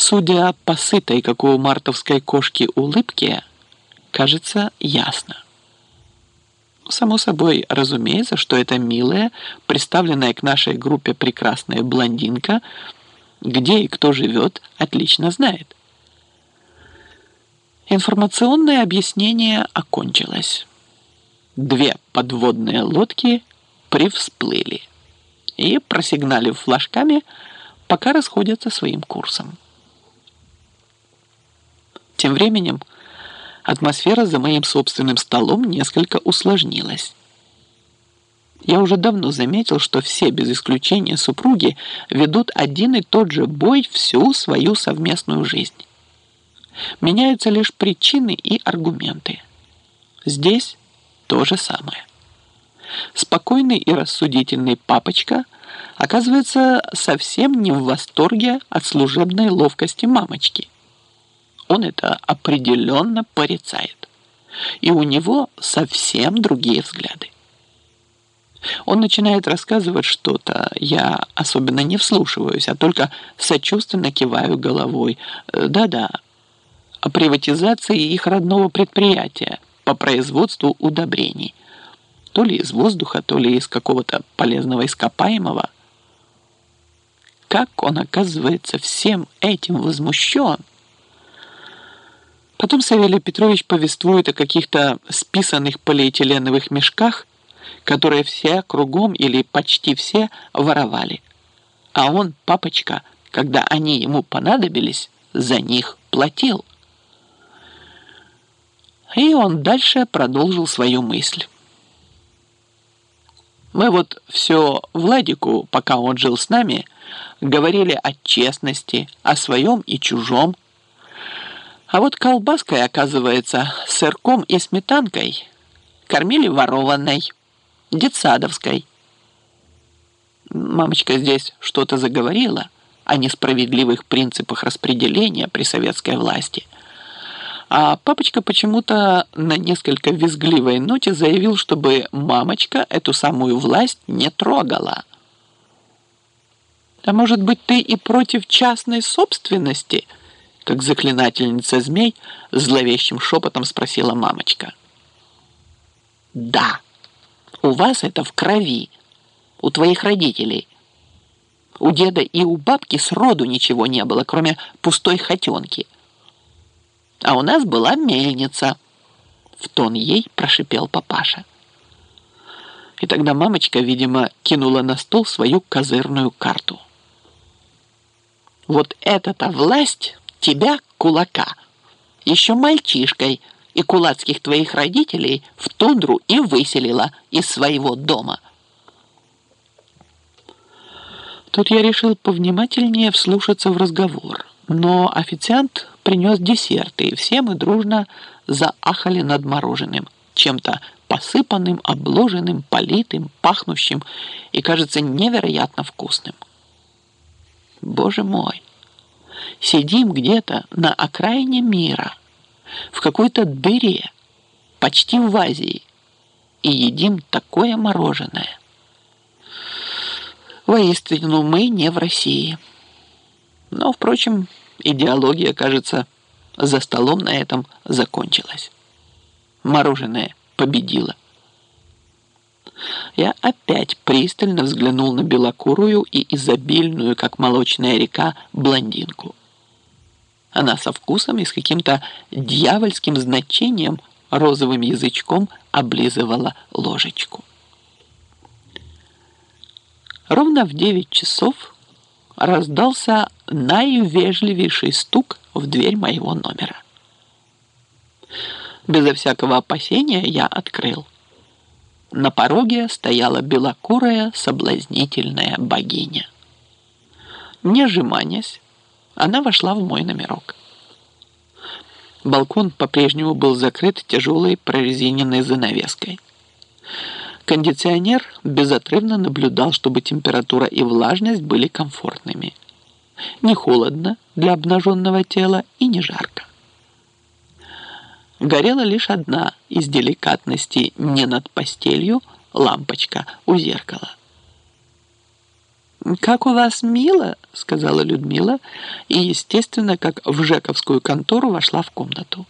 Судя по сытой, как у мартовской кошки, улыбке, кажется ясно. Само собой, разумеется, что эта милая, представленная к нашей группе прекрасная блондинка, где и кто живет, отлично знает. Информационное объяснение окончилось. Две подводные лодки привсплыли и, просигналив флажками, пока расходятся своим курсом. Тем временем атмосфера за моим собственным столом несколько усложнилась. Я уже давно заметил, что все без исключения супруги ведут один и тот же бой всю свою совместную жизнь. Меняются лишь причины и аргументы. Здесь то же самое. Спокойный и рассудительный папочка оказывается совсем не в восторге от служебной ловкости мамочки – он это определенно порицает. И у него совсем другие взгляды. Он начинает рассказывать что-то, я особенно не вслушиваюсь, а только сочувственно киваю головой. Э, да-да, о приватизации их родного предприятия по производству удобрений. То ли из воздуха, то ли из какого-то полезного ископаемого. Как он оказывается всем этим возмущен? Потом Савелий Петрович повествует о каких-то списанных полиэтиленовых мешках, которые все кругом или почти все воровали. А он, папочка, когда они ему понадобились, за них платил. И он дальше продолжил свою мысль. Мы вот все Владику, пока он жил с нами, говорили о честности, о своем и чужом, а вот колбаской, оказывается, сырком и сметанкой кормили ворованной, детсадовской. Мамочка здесь что-то заговорила о несправедливых принципах распределения при советской власти. А папочка почему-то на несколько визгливой ноте заявил, чтобы мамочка эту самую власть не трогала. А может быть, ты и против частной собственности – как заклинательница змей, зловещим шепотом спросила мамочка. «Да, у вас это в крови, у твоих родителей. У деда и у бабки сроду ничего не было, кроме пустой хотенки. А у нас была мельница». В тон ей прошипел папаша. И тогда мамочка, видимо, кинула на стол свою козырную карту. Вот эта-то власть тебя, кулака, еще мальчишкой и кулацких твоих родителей в тундру и выселила из своего дома. Тут я решил повнимательнее вслушаться в разговор, но официант принес десерты, и все мы дружно заахали над мороженым, чем-то посыпанным, обложенным, политым, пахнущим и, кажется, невероятно вкусным. Боже мой! Сидим где-то на окраине мира, в какой-то дыре, почти в Азии, и едим такое мороженое. Воистину, мы не в России. Но, впрочем, идеология, кажется, за столом на этом закончилась. Мороженое победило. Я опять пристально взглянул на белокурую и изобильную, как молочная река, блондинку. Она со вкусом и с каким-то дьявольским значением розовым язычком облизывала ложечку. Ровно в девять часов раздался наивежливейший стук в дверь моего номера. Безо всякого опасения я открыл. На пороге стояла белокурая соблазнительная богиня. Не жеманясь, она вошла в мой номерок. Балкон по-прежнему был закрыт тяжелой прорезиненной занавеской. Кондиционер безотрывно наблюдал, чтобы температура и влажность были комфортными. Не холодно для обнаженного тела и не жарко горела лишь одна из деликатностей не над постелью лампочка у зеркала. «Как у вас мило», — сказала Людмила, и, естественно, как в Жековскую контору вошла в комнату.